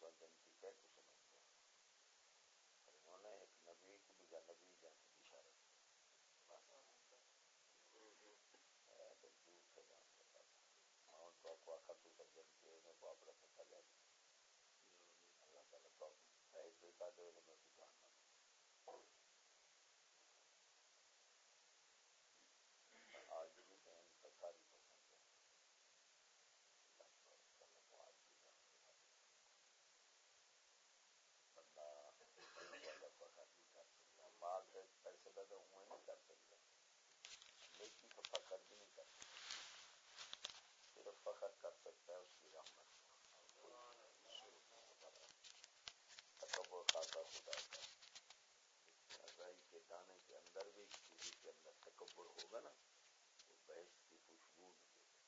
دن کی کہہ تو سمجھتے ہیں اور انہوں نے ایک نبی کو دوجا نبی جیسے بشارت جھوٹ سے جان پتا تھا تو آپ کو آخر تو سجن کے انہیں کو اپنا پتہ لے اللہ تعالیٰ تو ایک بیٹا دے میں دکان نہ آج بھی بہن کا ساری پسند ہے مال سے پیسے کا تو وہ نہیں کر سکتا لیکن تو فخر بھی نہیں کر سکتا صرف فخر کر سکتا ہے اس کی رحمت تکبر خاصا خدا کا رائی کے دانے کے اندر بھی کسی کے اندر تکبر ہوگا نا تو بحث کی خوشبو نہیں دے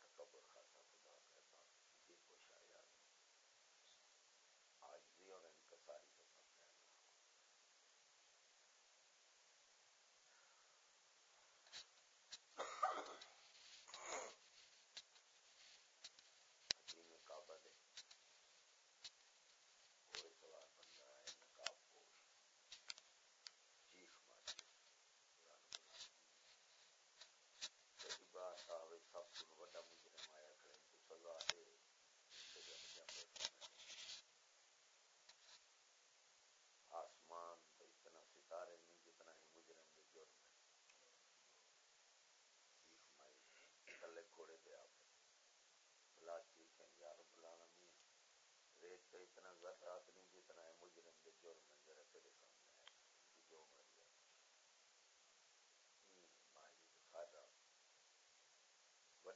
تکبر خاصا خدا کا یہ کو شاید آج بھی اور انکساری کا سب کہنا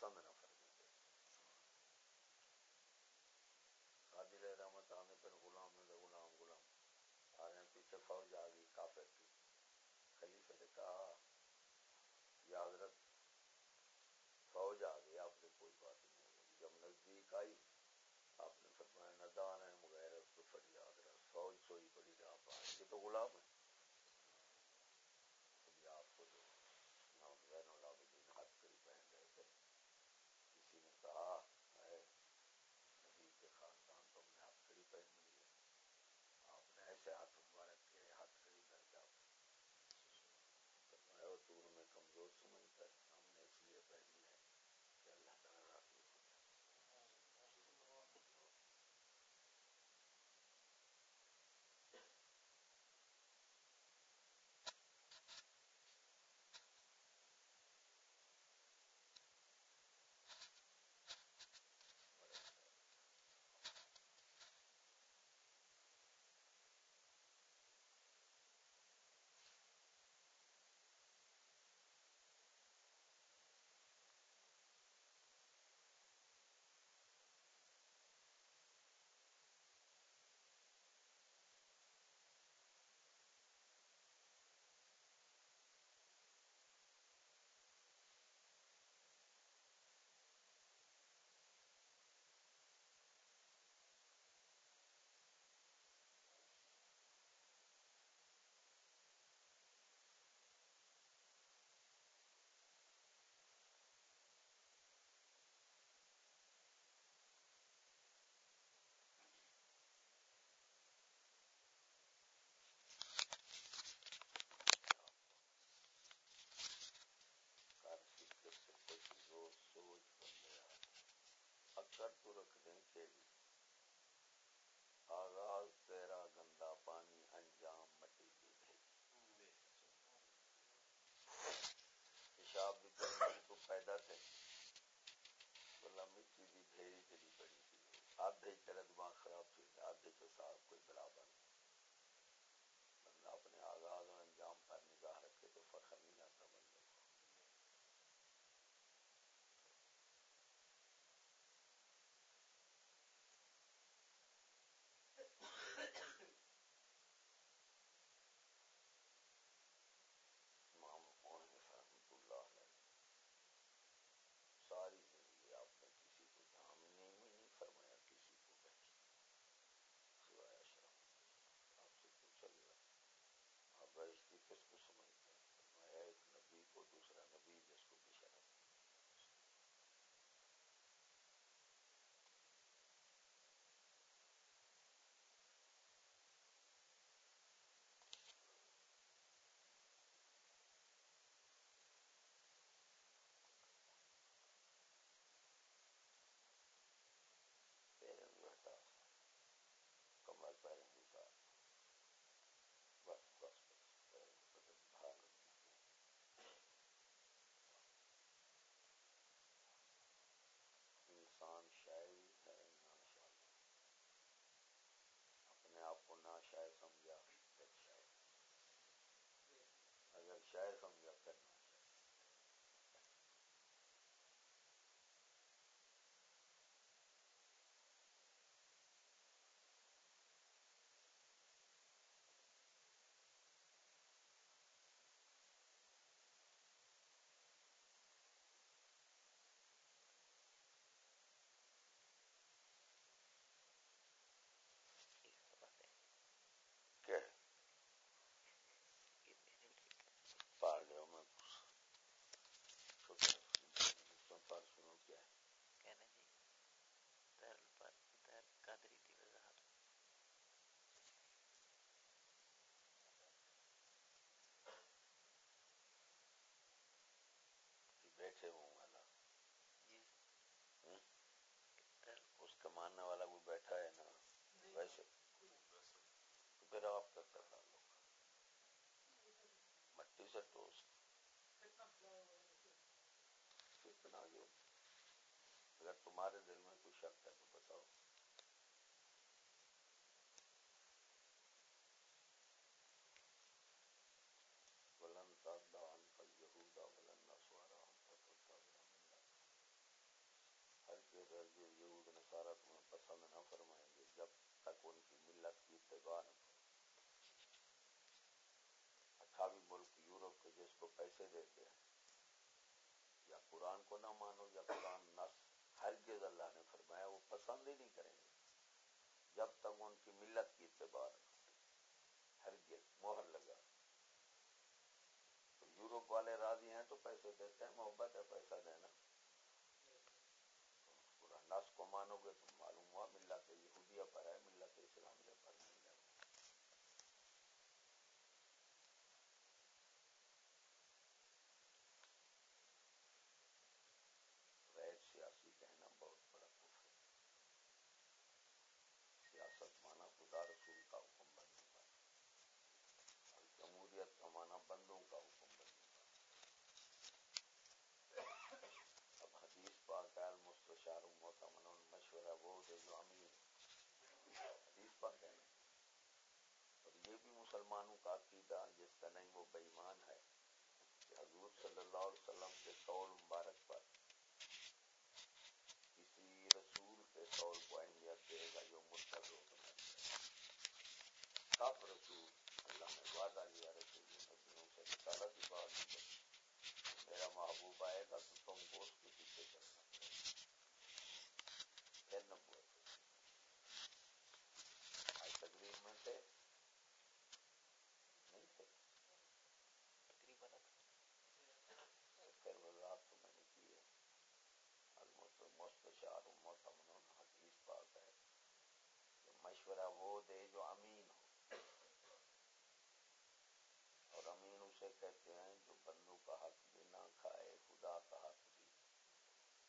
پسند نہ فرمائے۔ قادر رحمت آنے پر غلام میں غلام غلام۔ آ رہے ہیں پیچھے فوج آ گئی، کافر کی خلیفے نے کہا یا حضرت فوج آ گئی، آپ نے کوئی بات نہیں ہوگی جب نزدیک آئی، آپ نے فرمایا ندان ہے مغیر اس کو فریاد رہا فوج سوئی پڑی رہا آپ یہ تو غلام ہے کے آغاز تیرا گندا پانی انجام مٹی کی پیشاب بھی کرنے کو پیدا تھے بلا مٹی کی ڈھیری چلی پڑی تھی آدھے چرد سے ٹوسٹ کتنا جو اگر تمہارے دل میں کوئی شک ہے تو بتاؤ ولن تردا عنك اليهود ولا النصارى حتى تتبع ہر کے گھر جو یہود نصارہ تمہیں پسند نہ فرمائیں گے جب تک ان کی ملت کی اتباع نہ اٹھاوی ملک یورپ پیسے دیتے ہیں یا قرآن کو نہ مانو، یا قرآن نس، ہرگز اللہ نے فرمایا وہ پسند ہی نہیں کریں گے۔ جب تک ان کی ملت کی اتباع ہرگز مہر لگا۔ تو یورپ والے راضی ہیں تو پیسے دیتے ہیں، محبت ہے پیسہ دینا۔ نس کو مانو گے تو معلوم ہوا ملت یہودیہ پر ہے ملت اسلامیہ پر نہیں سیاسی کہنا بہت بڑا کفر سیاست مانا خدا رسول کا حکم بننے کا اور جمہوریت کا مانا بندوں کا حکم بننے کا اب حدیث پاک ہے المستشار محتمن مشورہ وہ دے جو امیر حدیث پاک ہے اور یہ بھی مسلمانوں کا عقیدہ جس کا نہیں وہ بےمان ہے۔ کہ حضور صلی اللہ علیہ وسلم کے قول مبارک پر کسی رسول کے قول کو اہمیت دے گا جو مرتب ہو بنا سب رسول، اللہ نے وعدہ لیا رسول نبیوں سے نکالا کی بات میرا محبوب آئے گا تو تم کو اس کے پیچھے چلنا پھر نبوت آج تقریب میں تھے نہیں تھے تقریباً پھر وضاحت تو میں نے کی ہے مستشار محتمن حدیث پاک ہے کہ مشورہ وہ دے جو امین ہو۔ اور امین اسے کہتے ہیں جو بندوں کا حق بھی نہ کھائے، خدا کا حق بھی۔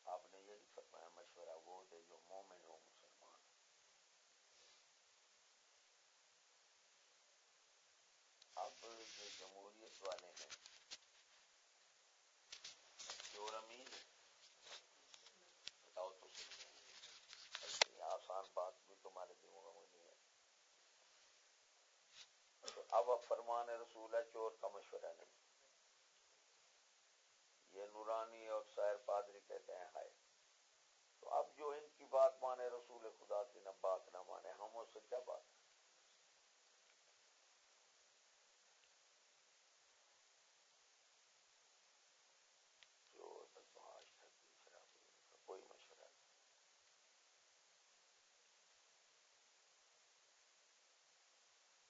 آپ نے یہ فرمایا، مشورہ وہ دے جو مومن ہو، مسلمان۔ اب جو جمہوریت والے ہیں جو امین ہے بتاؤ تو آسان بات بھی تمہارے دماغ میں نہیں ہے تو اب اب فرمان رسول ہے چور کا مشورہ نہیں۔ یہ نورانی اور سیر پادری کہتے ہیں، ہائے۔ تو اب جو ان کی بات مانے رسول خدا کی، نہ بات نہ مانے، ہم اس سے کیا بات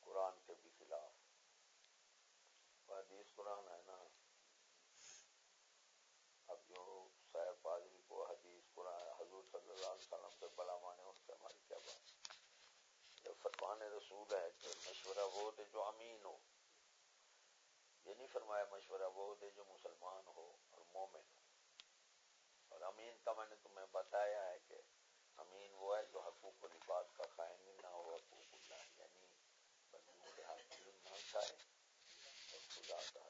قرآن کے بھی خلاف حدیث قرآن ہے نا اب جو صاحب پادری کو حدیث قرآن حضور صلی اللہ علیہ وسلم سے بڑا مانے ان سے ہماری کیا بات جو فرمان ہے کہ مشورہ وہ دے جو امین ہو۔ یہ نہیں فرمایا مشورہ وہ دے جو مسلمان ہو اور مومن ہو۔ اور امین کا میں نے تمہیں بتایا ہے کہ امین وہ ہے جو حقوق و لباس کا قائم نہ ہو، حقوق اللہ یعنی بندوں کے حق نہ کھائے اور خدا کا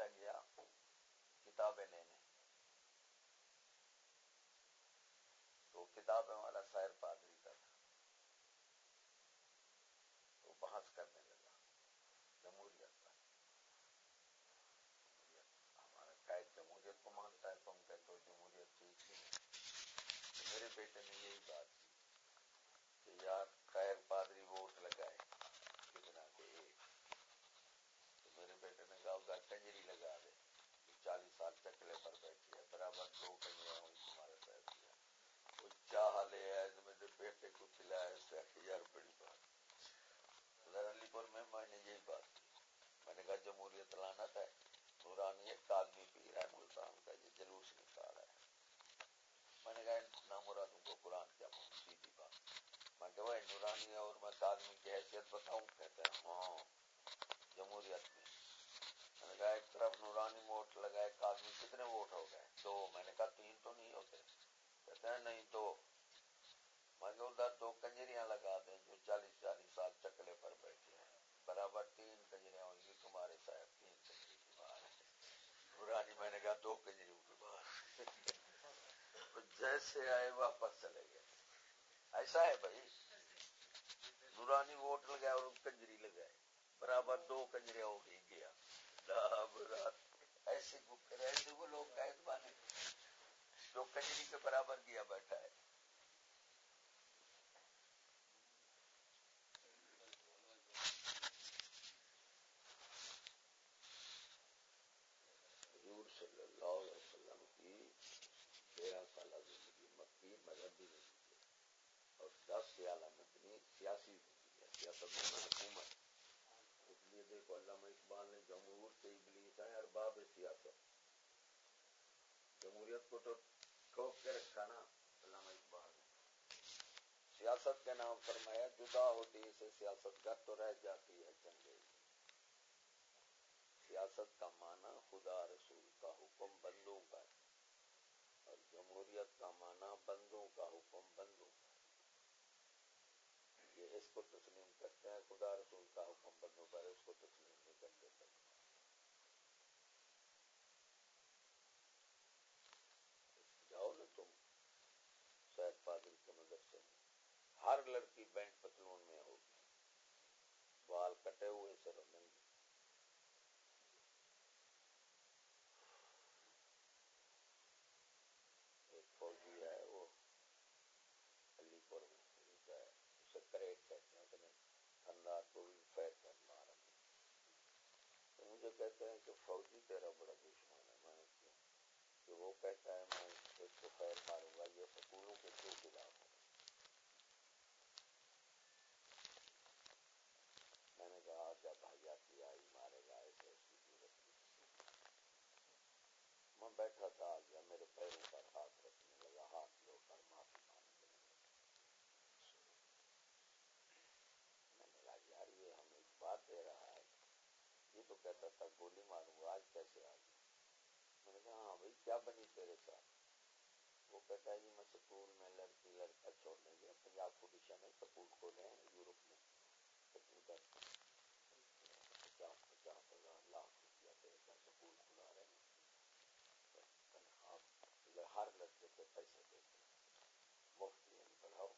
بیٹا گیا کتابیں لینے تو کتابیں والا شاعر پادری کا تھا تو بحث کرنے لگا جمہوریت کا ہمارا قائد جمہوریت کو مانتا ہے تم کہتے ہو جمہوریت ٹھیک ہی نہیں میرے بیٹے نے یہی بات کی کہ یار خیر پادری ووٹ لگائے کتنا کے ایک تو میرے بیٹے نے کنجری لگا دے جی چالیس سال چکلے پر بیٹھی ہے برابر دو کنجرا ہوں تمہارے صاحب کیا وہ چاہ لے آئے تو میرے بیٹے کو کھلایا اس سے یار بڑی بات۔ ادھر علی پور میں میں نے یہی بات کی۔ میں نے کہا، جمہوریت لانت ہے۔ نورانی ایک آدمی پیر ہے، ملتان کا یہ جلوس نکال رہا ہے۔ میں نے کہا نامرادوں کو قرآن کیا سیدھی بات۔ میں کہ بھائی نورانی اور میں آدمی کی حیثیت بتاؤں کہتے ہیں ہاں جمہوریت میں ایک طرف نورانی ووٹ لگا ایک آدمی، کتنے ووٹ ہو گئے؟ دو۔ میں نے کہا تین تو نہیں ہوتے۔ کہتے ہیں نہیں دو میں کہ ادھر دو کنجریاں لگا دیں جو چالیس چالیس سال چکلے پر بیٹھے ہیں۔ برابر تین کنجریاں ہوں گی تمہارے صاحب، تین کنجری کی بار نورانی، میں نے کہا دو کنجریوں کی بار جیسے آئے واپس چلے گئے۔ ایسا ہے بھائی۔ نورانی ووٹ لگائے اور کنجری لگائے برابر دو کنجریاں ہو گئی ایسے ایسے وہ لوگ قید بانے۔ جو کچری کے برابر کیا بیٹھا ہے حضور صلی اللہ علیہ وسلم کی تیرہ سالہ زندگی مکی مذہبی زندگی اور دس سیالہ مدنی سیاسی زندگی ہے سیاست میں حکومت اس لیے دیکھو علامہ اقبال نے جمہور سے ابلیس ہے ارباب سیاست جمہوریت کو تو ٹھوک کے رکھا نا علامہ اقبال نے سیاست کے نام فرمایا جدا ہوتی اسے سیاست کا تو رہ جاتی ہے چنگے۔ سیاست کا معنی خدا رسول کا حکم بندوں کا ہے اور جمہوریت کا معنی بندوں کا حکم بندوں کا ہے۔ یہ اس کو تسلیم کرتے ہیں، خدا رسول کا حکم بندوں پر اس کو تسلیم نہیں کرتے جاؤ نا تم شاید پادری کے مدرسے میں ہر لڑکی بینک پتلون میں ہوگی۔ بال کٹے ہوئے سے رنگی ایک فوجی ہے، وہ علی پور میں اسے کریٹ کہتے ہیں کو بھی تو مجھے کہتے ہیں کہ فوجی تیرا بڑا دشمن ہے میں کیوں کہ وہ کہتا ہے میں اس کو خیر ماروں گا یہ سکولوں کے کیوں خلاف ہوں میں نے کہا جب حیاتی آئی مارے گا ایسے ایسی ضرورت میں بیٹھا تھا آ میرے پیروں پر ہاتھ رکھنے لگا ہاتھ لوٹ کر معافی مانگنے لگا میں نے کہا یار یہ ہمیں بات دے رہا ہے یہ تو کہتا تھا گولی ماروں گا آج کیسے آ گیا میں نے کہا ہاں بھائی کیا بنی تیرے ساتھ وہ کہتا ہے جی میں سکول میں لڑکی لڑکا چھوڑنے گیا پنجاب پولیشن ہے سکول کھولے ہیں یورپ میں ادھر پچاس پچاس ہزار لاکھ روپیہ دے کر سکول کھلا رہے ہیں تنخواہ ہر لڑکے پہ پیسے دیتے مفت یعنی پڑھاؤ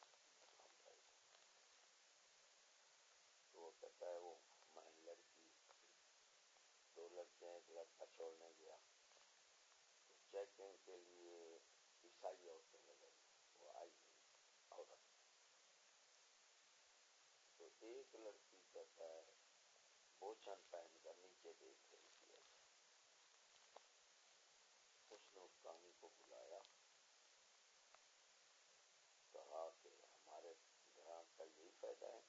تو وہ کہتا ہے وہ میں لڑکی دو لڑکے ایک لڑکا چھوڑنے گیا چیکنگ کے لیے عیسائی عورتیں لگائی وہ آئی عورت تو ایک لڑکی کا پیر بوچن پہن کر نیچے دیکھ رہی تھی اس نے اس کو بلایا کہا کہ ہمارے گھر کا یہی فائدہ ہے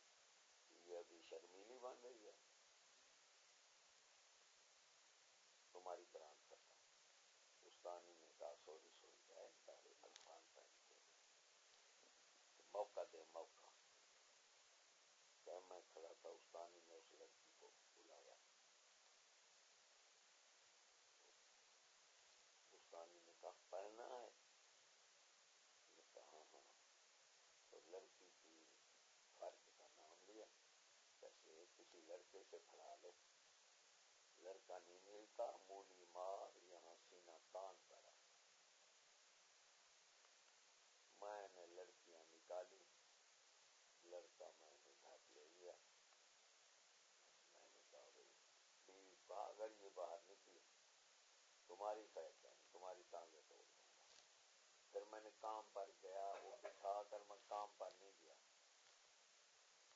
یہ ابھی شرمیلی بن رہی ہے موقع دے موقع۔ میں کھڑا تھا، استانی نے اس لڑکی کو بلایا۔ استانی نے کہا، پہننا ہے۔ کہا ہاں،, ہاں تو لڑکی کی فرق کا نام لیا۔ جیسے کسی لڑکے سے پڑھا لے لڑکا نہیں ملتا، مولی مار یہاں سینا تان پڑا میں نے لڑکیاں نکالی لڑکا میں نے ڈھک لے لیا میں نے کہا بیوی کہا اگر یہ باہر نکلی تمہاری فیصلہ نہیں تمہاری ٹانگیں توڑ دوں گا۔ پھر میں نے کام پر گیا، وہ بٹھا کر میں کام پر نہیں گیا۔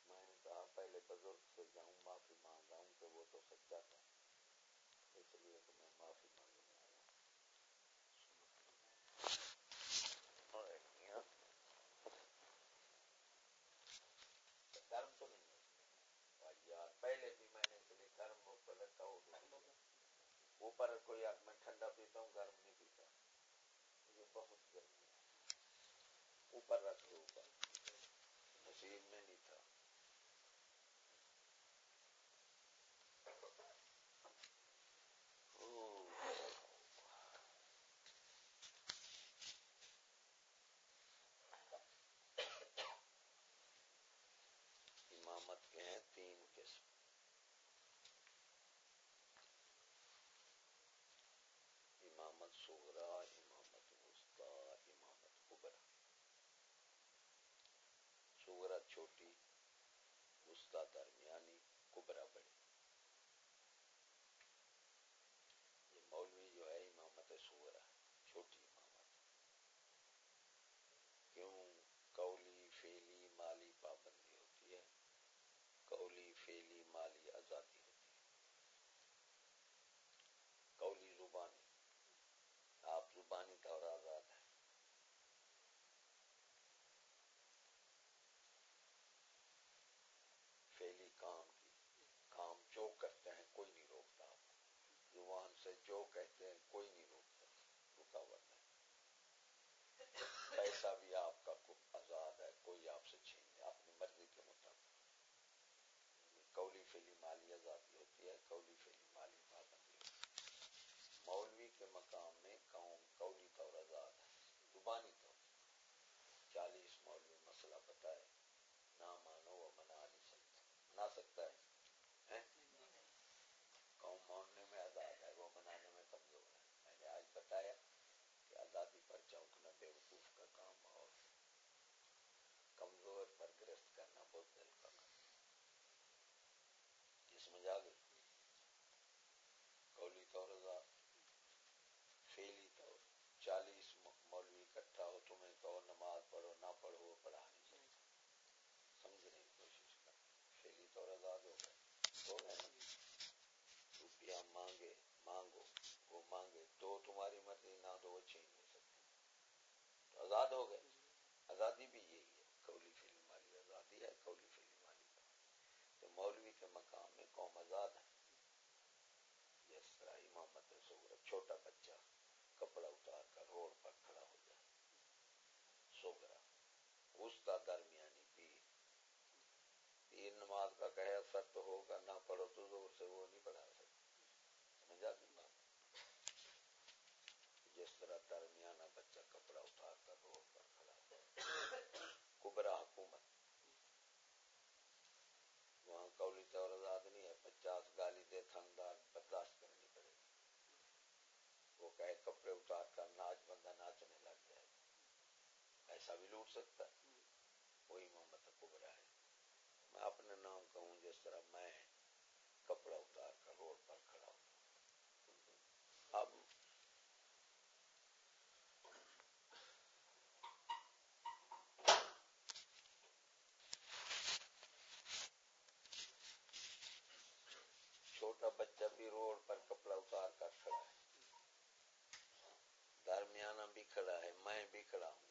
میں نے کہا، پہلے بزرگ سے جاؤں معافی مانگ رہا ہوں کہ وہ تو سچا تھا، اس لیے تو میں معافی مانگنے آیا گرم تو نہیں ہے یار پہلے بھی میں نے اس لیے گرم اوپر رکھا ہو اوپر کوئی میں ٹھنڈا پیتا ہوں، گرم نہیں پیتا۔ یہ بہت گرمی ہے۔ اوپر رکھ دو، اوپر۔ مشین میں نہیں تھا کے ہیں تین قسم امامت سورا امامت وسطا امامت کبرا سورا چھوٹی درمیانی کبرا بڑی یہ مولوی جو ہے امامت سورا چھوٹی امامت کیوں کولی فیلی مالی پابندی ہوتی ہے قولی فیلی مالی آزادی ہوتی ہے قولی زبانی آپ زبانی طور آزاد ہیں فیلی کام کی کام جو کرتے ہیں کوئی نہیں روکتا آپ زبان سے جو کہتے ہیں کوئی نہیں روکتا رکاوٹ نہیں پیسہ بھی آپ کا آزاد ہے کوئی آپ سے چھین اپنی مرضی کے مطابق کولی فیلی مالی آزادی ہوتی ہے کولی فیلی مالی پابندی ہوتی ہے مولوی کے مقام میں قوم کولی طور آزاد ہے زبانی طور چالیس مولوی مسئلہ بتائے نہ مانو وہ منا نہیں سکتا منا سکتا ہے قوم ماننے میں آزاد ہے وہ منانے میں کمزور ہے میں نے آج بتایا کہ آزادی پر چونکنا بے وقوف کا کام اور کمزور پر گرست کرنا بہت دل کا کام سمجھ آ گئی کولی طور فیلی طور، چالیس مولوی اکٹھا ہو، تمہیں کہو نماز پڑھو، نہ پڑھو، وہ پڑھا نہیں سکتا۔ سمجھنے کی کوشش کر۔ فیلی طور آزاد ہو گئے ہو گئے روپیہ مانگے، مانگو، وہ مانگے، دو تمہاری مرضی، نہ دو وہ چھین نہیں سکتے۔ تو آزاد ہو گئے۔ آزادی بھی یہی ہے کولی فیلی مالی آزادی ہے کولی فیلی تو مولوی کے مقام میں قوم آزاد ہے۔ جس طرح امامت سوگرا چھوٹا بچہ کپڑا اتار کر روڈ پر کھڑا ہو جائے۔ سوگرا اس کا درمیانی پیر۔ پیر نماز کا کہ اثر تو ہوگا، نہ پڑھو تو زور سے وہ نہیں پڑھا سکتا۔ سمجھا دی بات؟ جس طرح درمیانہ بچہ کپڑا اتار کر روڈ پر کھڑا ہو جائے۔ کبرا حکومت وہاں کولی طور آزاد نہیں ہے پچاس گالی دے تھندار برداشت کرنی پڑے گی وہ کہے کپڑے اتار کر ناچ بندہ ناچنے لگ جائے۔ ایسا بھی لوٹ سکتا ہے۔ وہی محمد کبرا ہے۔ میں اپنے نام کہوں جس طرح میں کپڑا اتار کر روڈ پر کھڑا ہوں اب چھوٹا بچہ بھی روڈ پر کپڑا اتار کر کھڑا ہے درمیانہ بھی کھڑا ہے میں بھی کھڑا ہوں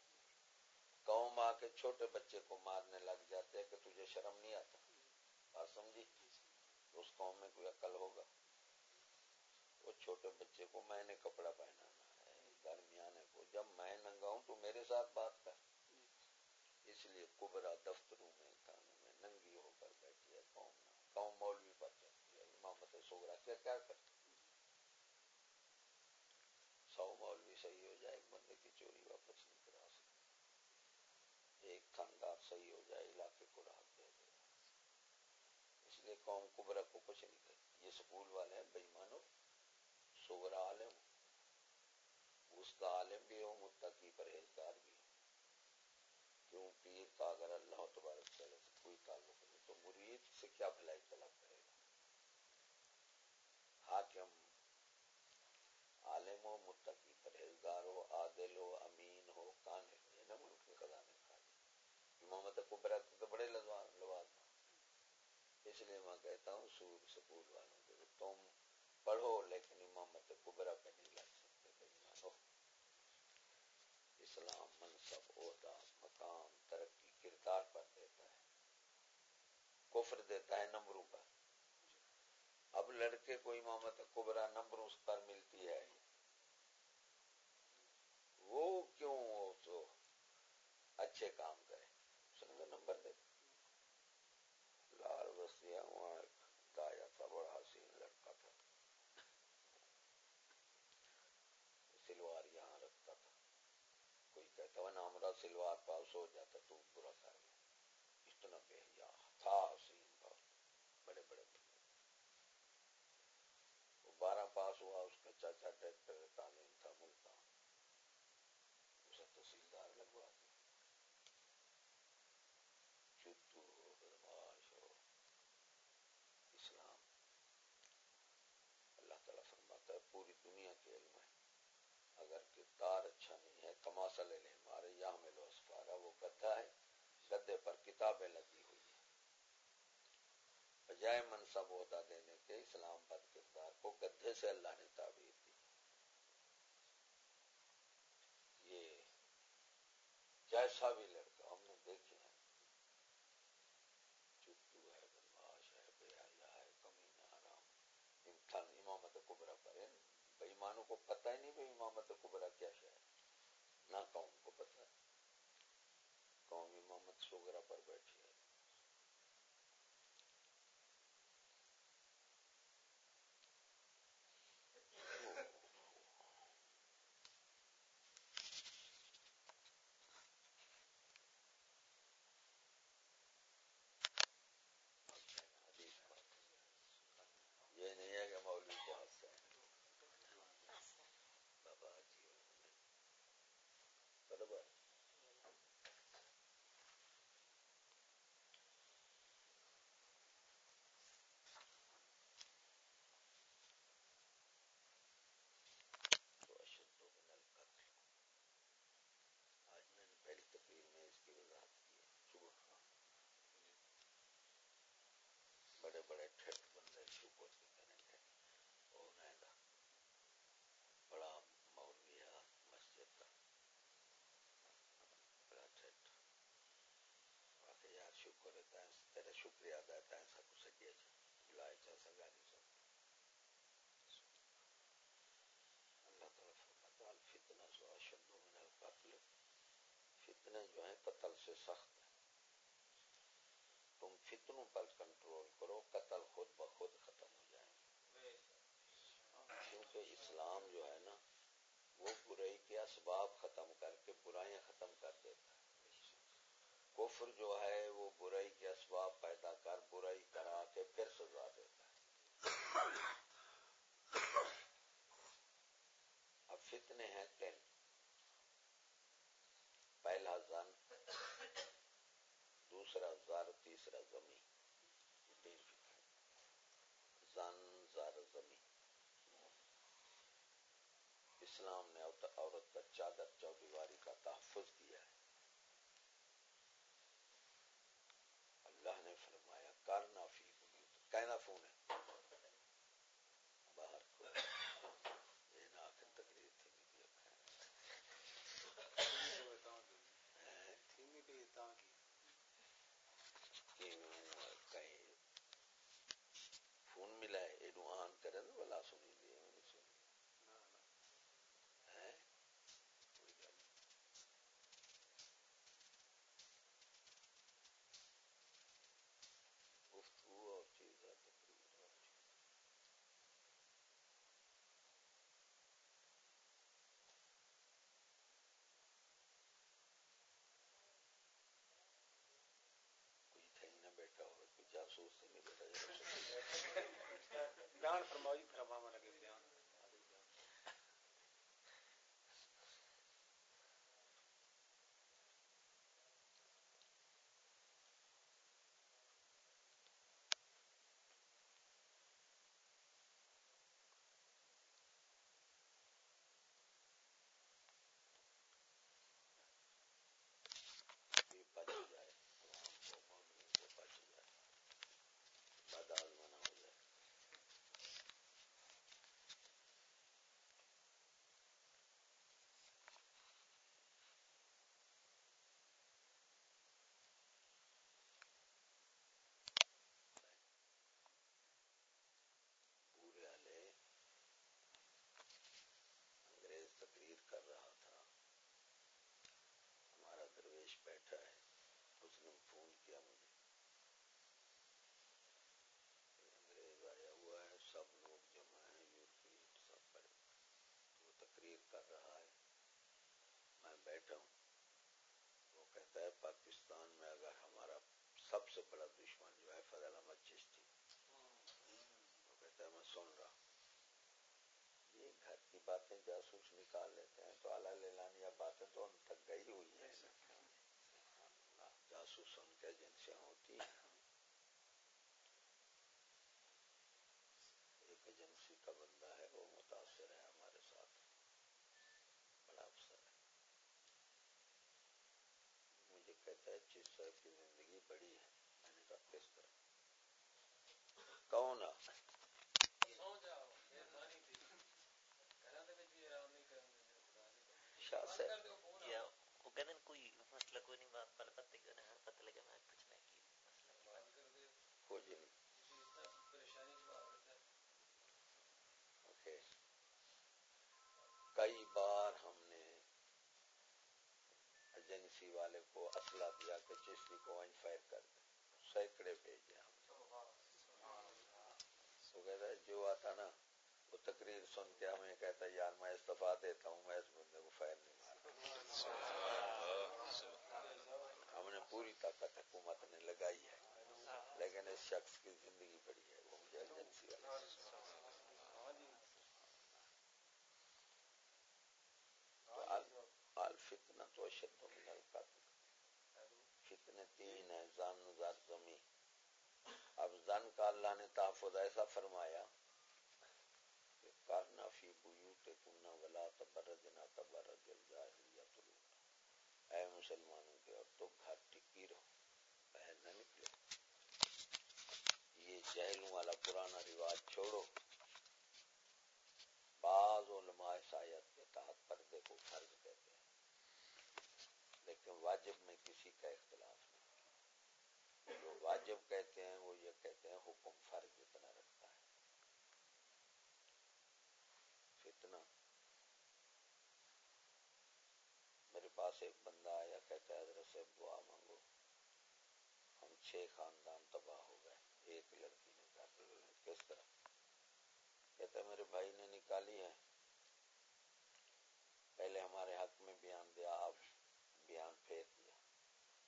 قوم آ کے چھوٹے بچے کو مارنے لگ جاتے ہیں کہ تجھے شرم نہیں آتا؟ بات سمجھی؟ اس قوم میں کوئی عقل ہوگا؟ وہ چھوٹے بچے کو میں نے کپڑا پہنانا ہے درمیانے کو جب میں ننگا ہوں تو میرے ساتھ بات کر۔ اس لیے کبرا دفتروں میں تھانوں میں ننگی ہو کر بیٹھی ہے قوم قوم مولوی پر چلتی ہے امامت سوگرا کیا کیا کرتی سو مولوی صحیح ہو جائے، ایک بندے کی چوری واپس نہیں۔ ایک صحیح ہو جائے، علاقے کو راحت دے دے۔ اس لیے قوم کبرا کو کچھ نہیں کرتی یہ سکول والے ہیں بے مانو سوگرا عالم اس کا عالم بھی ہو متقی پرہیزگار بھی ہو کیوں؟ پیر کا اگر اللہ تبارک تعالیٰ سے کوئی تعلق نہیں، تو مرید سے کیا بھلائی طلب کرے گا؟ حاکم عالم ہو، متقی پرہیزگار ہو، عادل ہو، امین ہو کان ہو یہ نہ ملک کے خزانے کھائے امامت کبرا تو بڑے لواز اس لیے میں کہتا ہوں سور سکول والوں کے تم پڑھو، لیکن امامت کبرا پہ نہیں لگ سکتے اسلام منصب عہدہ مقام، ترقی، کردار پر دیتا ہے۔ کفر دیتا ہے نمبروں پر۔ اب لڑکے کو امامت کبرا نمبروں پر ملتی ہے۔ وہ کیوں تو اچھے کام کرے سنگ نمبر دے لال بستیاں وہاں ایک دایا تھا بڑا حسین لڑکا تھا سلوار یہاں رکھتا تھا کوئی کہتا وہ نامرا سلوار پاس ہو جاتا تو برا کر گیا اتنا بے حیا تھا حسین بہت بڑے بڑے بندے وہ بارہ پاس ہوا، اس کا چاچا ڈائریکٹر تعلیم تھا ملتان اسے تحصیلدار لگوا دیا۔ چتو ہو بدماش ہو اسلام۔ اللہ تعالیٰ فرماتا ہے، پوری دنیا کے علم ہے۔ اگر کردار اچھا نہیں ہے کماسا لے لیں ہمارے یہاں میں لو اسفارا وہ ہے گدے پر کتابیں لگی ہوئی ہیں۔ بجائے منصب عہدہ دینے کے، اسلام بد کردار کو گدھے سے اللہ نے تعبیر دی۔ یہ جیسا بھی لڑکا، ہم نے دیکھے ہیں۔ چٹو ہے، بدماش ہے، بے حیا ہے کمی نہ آرام امامت کبرا پر بےمانوں کو پتہ ہی نہیں بھائی امامت کبرا کیا شاید نہ قوم کو پتہ۔ ہے قومی محمد سوگرا پر بیٹھی ہے یہ نہیں ہے کہ مولوی کے ہاتھ سے بابا جی برابر آج میں نے پہلی تقریر میں اس کی وضاحت کی ہے صبح بڑے بڑے ٹھٹ بندے شکر کے کریں گے بڑا مولوی ہے مسجد کا بڑا ٹھٹ آخر یار شکر ہے تیرا شکریہ ادا ہے سب کچھ سجے لائے چا سگا نہیں سب اللہ تعالیٰ فرماتا الفتنہ سو اشد من القتل فتنے جو ہیں قتل سے سخت ہیں تم فتنوں پر کنٹرول کرو قتل خود بخود ختم ہو جائیں گے کیونکہ اسلام جو ہے نا، وہ برائی کے اسباب ختم کر کے برائیاں ختم کر دیتا ہے۔ کفر جو ہے وہ برائی کے اسباب پیدا کر، برائی کرا کے پھر سزا دیتا ہے۔ اب فتنے ہیں تین۔ پہلا زن، دوسرا زر، تیسرا زمین۔ تین فکر زن، زر، زمین۔ اسلام نے عورت کا چادر چودیواری کا تحفظ کیا ہے کائنا فون ہے بیٹھا ہوں۔ وہ کہتا ہے، پاکستان میں اگر ہمارا سب سے بڑا دشمن جو ہے، فضل احمد چشتی۔ وہ کہتا ہے، میں سن رہا ہوں۔ یہ گھر کی باتیں جاسوس نکال لیتے ہیں۔ تو اعلیٰ لانیہ باتیں تو ان تک گئی ہوئی ہیں۔ جاسوس ان کے ایجنسیاں ہوتی ہیں ایک ایجنسی کا بندہ ہے وہ متاثر ہے ہمارے ساتھ بڑا افسر ہے مجھے کہتا ہے چیز صاحب کی زندگی بڑی ہے۔ میں نے کہا کس طرح؟ کون آ شاہ صاحب۔ وہ کہنے کوئی مسئلہ کوئی نہیں بات پر پتہ کہ ہر پتہ لگا میں پوچھنا کی مسئلہ ہو جی اوکے ایجنسی والے کو اسلحہ دیا کہ چشتی کو وہیں فائر کر دیں سینکڑے بھیجے ہم۔ تو کہتا ہے، جو آتا نا، وہ تقریر سن کے ہمیں کہتا ہے، یار میں استفا دیتا ہوں، میں اس بندے کو فائر نہیں مارا ہم نے پوری طاقت حکومت نے لگائی ہے، لیکن اس شخص کی زندگی بڑی ہے، وہ مجھے ایجنسی الفتنہ تو اشد من القتل فتنے تین ہیں زن زر اب زن کا اللہ نے تحفظ ایسا فرمایا کہ کرنا فی بیوت کننا ولا تبرجنا تبرج الجاہلیت اے مسلمانوں کے اور تو گھر ٹکی رہو باہر نہ نکلو یہ جہلوں والا پرانا رواج چھوڑو۔ بعض علماء سایت کے تحت پردے کو فرض کہتے ہیں، لیکن واجب میں کسی کا اختلاف جو واجب کہتے ہیں، وہ یہ کہتے ہیں، حکم فرض اتنا رکھتا ہے۔ فتنہ۔ میرے پاس ایک بندہ آیا، کہتا ہے، حضرت سے دعا مانگو۔ ہم چھ خاندان تباہ ہو گئے۔ ایک لڑکی نے کہا، کس طرح؟ کہتا ہے، میرے بھائی نے نکالی ہے پہلے ہمارے حق میں بیان دیا، اب بیان پھیر دیا۔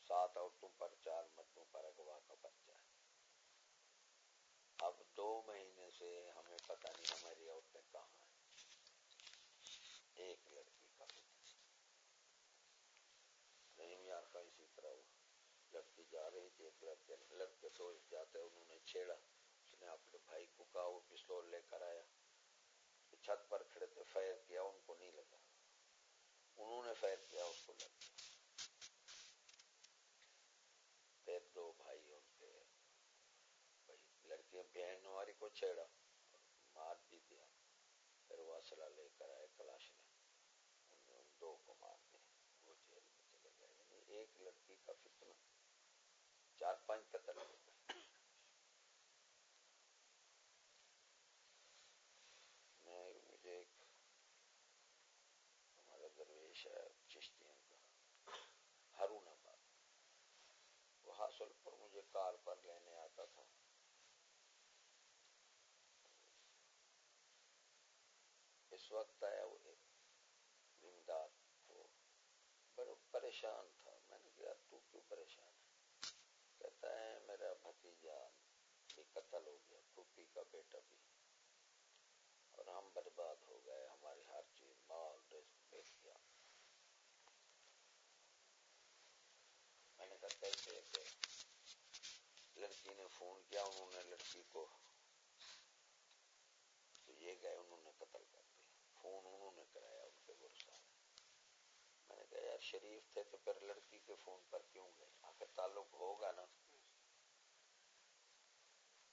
سات عورتوں پر چار مردوں پر اغوا کا پرچہ ہے اب دو مہینے سے ہمیں پتہ نہیں ہماری عورتیں کہاں ہیں۔ ایک لڑکی کا رحیم یار کا اسی طرح ہوا؟ لڑکی جا رہی تھی ایک لڑکے لڑکے دوست جاتے انہوں نے چھیڑا۔ اس نے اپنے بھائی کو کہا، وہ پستول لے کر آیا۔ چھت پر کھڑے تھے، فائر کیا، ان کو نہیں لگا۔ انہوں نے فائر کیا، اس کو لگ گیا پھر دو بھائی ان کے بھائی لڑکی بہن ہماری کو چھیڑا مار بھی دیا۔ پھر وہ اسلحہ لے کر آئے کلاش نے۔ ان دو کو مار دیا۔ وہ جیل میں چلے گئے۔ یعنی ایک لڑکی کا فتنہ۔ چار پانچ قتل ہو گئے۔ میں مجھے ایک ہمارا درویش ہے چشتیاں کا ہارون آباد۔ وہ حاصل پر مجھے کار پر لینے آتا تھا اس وقت آیا وہ زمیندار وہ بڑا پریشان تھا۔ میں نے کہا، تو کیوں پریشان ہے؟ کہتا ہے، میرا بھتیجا بھی قتل ہو گیا پھوپھی کا بیٹا بھی۔ اور ہم برباد ہو گئے، ہماری ہر چیز مال، رزق بیچ گیا میں نے کہا، کیسے لڑکی نے فون کیا، انہوں نے لڑکی کو تو یہ گئے انہوں نے قتل کر دیا فون انہوں نے کرایا ان کے گرسا میں نے کہا یار شریف تھے تو پھر لڑکی کے فون پر کیوں گئے؟ آخر تعلق ہوگا نا۔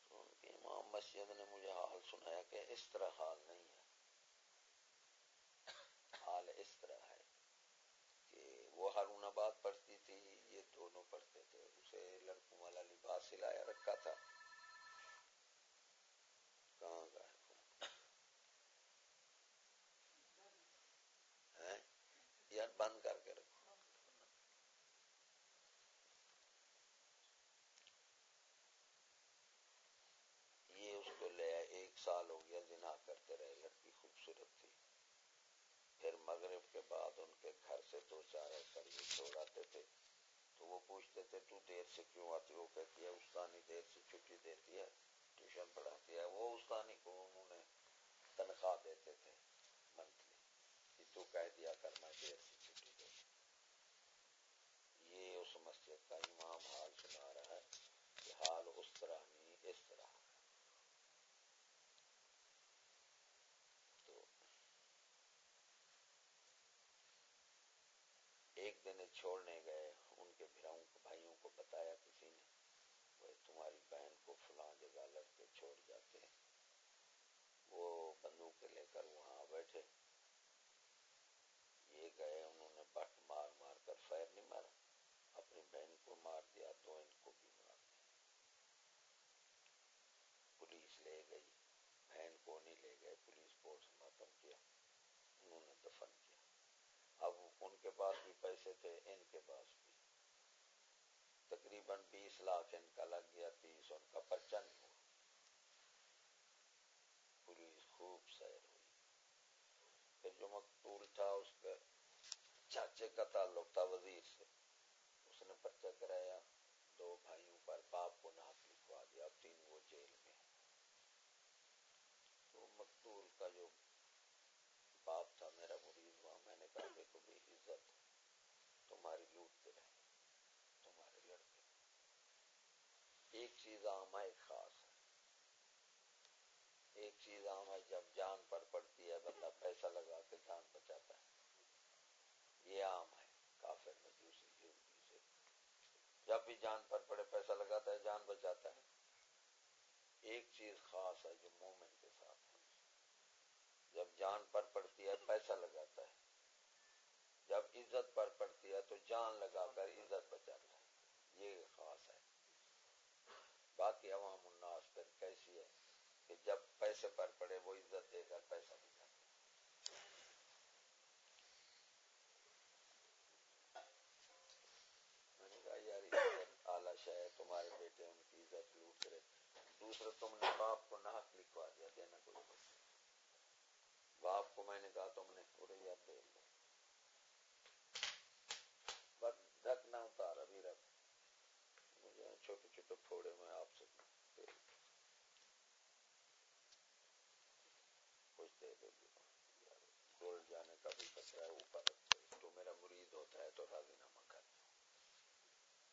تو ان کی امام مسجد نے مجھے حال سنایا کہ اس طرح حال نہیں ہے۔ حال اس طرح ہے کہ وہ ہارون آباد پڑھتی تھی، یہ دونوں پڑھتے تھے۔ اسے لڑکوں والا لباس سلایا رکھا تھا کہاں گئے یار بند کر کے رکھو یہ اس کو لے ایک سال ہو گیا زنا کرتے رہے لڑکی خوبصورت تھی پھر پوچھتے تھے تو دیر سے کیوں آتی وہ کہتی ہے استانی دیر سے چھٹی دیتی ہے ٹیوشن پڑھاتی ہے وہ استانی کو انہوں نے تنخواہ دیتے تھے منتھلی کہ تو کہہ دیا کر میں دیر سے چھٹی دے یہ اس مسجد کا امام حال سنا رہا ہے کہ حال اس طرح نہیں اس طرح تو ایک دن چھوڑنے گئے، ان کے بھائیوں کو بتایا کسی نے، وہ تمہاری بہن کو فلاں جگہ لڑکے چھوڑ جاتے ہیں۔ وہ بندوق لے کر وہاں بیٹھے۔ یہ گئے، انہوں نے بٹ مار مار کر فیر نہیں مارا اپنی بہن کو مار دیا تو ان کو بھی مار دیا پولیس لے گئی بہن کو نہیں لے گئے پولیس پوسٹ مارٹم کیا انہوں نے دفن کیا اب ان کے پاس بھی پیسے تھے، ان کے پاس بھی۔ تقریباً بیس لاکھ ان کا لگ گیا، تیس ان کا پرچہ نہیں ہوا۔ پولیس خوب سیر ہوئی۔ پھر جو مقتول تھا، اس کا چاچے کا تعلق تھا وزیر سے۔ اس نے پرچہ کرایا، دو بھائیوں پر باپ کو ناک لکھوا دیا تین وہ جیل میں تو مقتول کا جو باپ تھا میرا مریض ہوا میں نے کہا دیکھو بھی عزت تمہاری لوٹتے رہے تمہارے لڑکے ایک چیز عام ہے ایک خاص ہے۔ ایک چیز عام ہے جب جان پر پڑتی ہے، بندہ پیسہ لگا کے جان بچاتا ہے۔ یہ عام ہے کافر میں دوسری یہودی سے۔ جب بھی جان پر پڑے، پیسہ لگاتا ہے، جان بچاتا ہے۔ ایک چیز خاص ہے جو مومن کے ساتھ ہے۔ جب جان پر پڑتی ہے، پیسہ لگاتا ہے۔ جب عزت پر پڑتی ہے تو جان لگا کر عزت بچاتا ہے۔ یہ خاص ہے۔ باقی عوام الناس پھر کیسی ہے کہ جب پیسے پر پڑے وہ عزت دے کر پیسہ بچاتا میں نے کہا یار عزت، اعلیٰ شہ تمہارے بیٹے ان کی عزت لوٹ رہے۔ دوسرا تم نے باپ کو ناک لکھوا دیا، دینا کوئی باپ کو میں نے کہا تم نے پورے یاد دے لو بس رکھنا اتار ابھی رکھ مجھے چھوٹے چھوٹے پھوڑے میں آپ سے کچھ دے دے ڈول جانے کا بھی خطرہ ہے اوپر تو میرا مرید ہوتا ہے تو راضی نامہ کر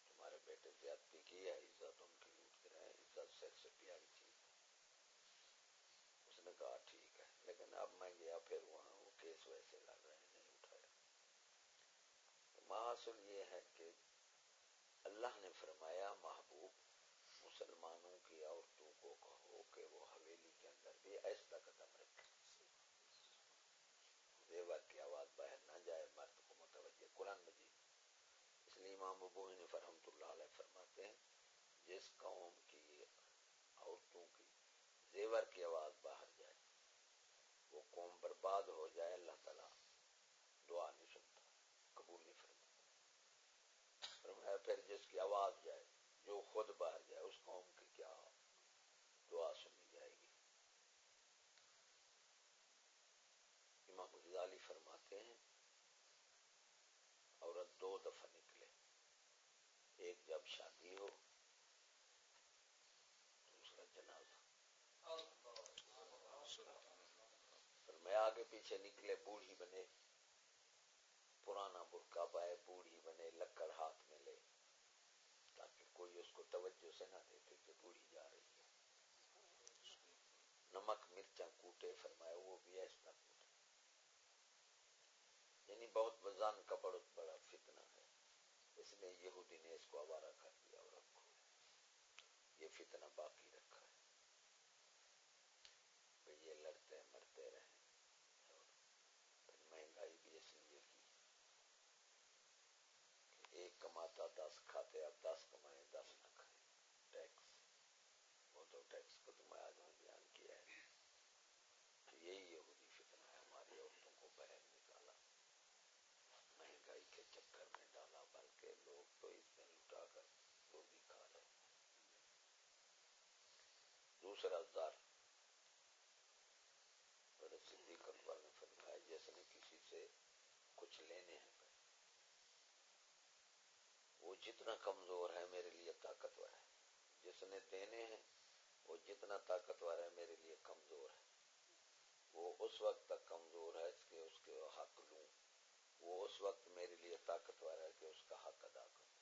تمہارے بیٹے زیادتی کی ہے عزت ان کی لوٹ کے رہے عزت سے سے پیاری چیز اس نے کہا ٹھیک ہے لیکن اب میں گیا پھر وہاں وہ کیس ویسے لگ رہے ہیں نہیں اٹھایا محاصل یہ ہے کہ اللہ نے فرمایا محبوب مسلمانوں کی عورتوں کو کہو کہ وہ حویلی کے اندر بھی ایسا قدم رکھے دیور کی آواز باہر نہ جائے، مرد کو متوجہ۔ قرآن مجید۔ اس لیے امام ابو نے فرحمت اللہ علیہ فرماتے ہیں، جس قوم کی عورتوں کی زیور کی آواز باہر جائے، وہ قوم برباد ہو جائے، اللہ تعالیٰ دعا نہیں سنتا، قبول نہیں فرماتا۔ فرمایا، پھر جس کی آواز جائے، جو خود باہر جائے اس قوم کی کیا دعا سنی جائے گی امام غزالی فرماتے ہیں عورت دو دفعہ نکلے ایک جب شادی ہو دوسرا جنازہ۔ پھر میں آگے پیچھے نکلے، بوڑھی بنے۔ پرانا برقع پائے بوڑھی بنے، لکڑ ہاتھ میں لے۔ تاکہ کوئی اس کو توجہ سے نہ دیتے کہ بوڑھی جا رہی ہے۔ نمک مرچا کوٹے، فرمایا وہ بھی ایسا کوٹے۔ یعنی بہت وزان کا بڑا بڑا اس لیے یہودی نے اس کو آوارہ کر دیا اور رکھو یہ فتنہ باقی رکھا ہے۔ یہ لڑتے مرتے رہے مہنگائی بھی اس لیے کی کہ ایک کماتا دس کھاتے اب دس کمائے دس نہ کھائے ٹیکس وہ تو ٹیکس کو تم آج میں بیان کیا ہے کہ یہی یہودی فتنہ ہے ہماری عورتوں کو باہر نکالا مہنگائی کے چکر میں ڈالا بلکہ لوگ تو اس میں لٹا کر وہ بھی کھا رہے دوسرا در صدیق اکبر نے فرمایا جس نے کسی سے کچھ لینے ہیں۔ وہ جتنا کمزور ہے میرے لیے طاقتور ہے۔ جس نے دینے ہیں، وہ جتنا طاقتور ہے میرے لیے کمزور ہے۔ وہ اس وقت تک کمزور ہے اس کے اس کے حق لوں۔ وہ اس وقت میرے لیے طاقتور ہے کہ اس کا حق ادا کروں۔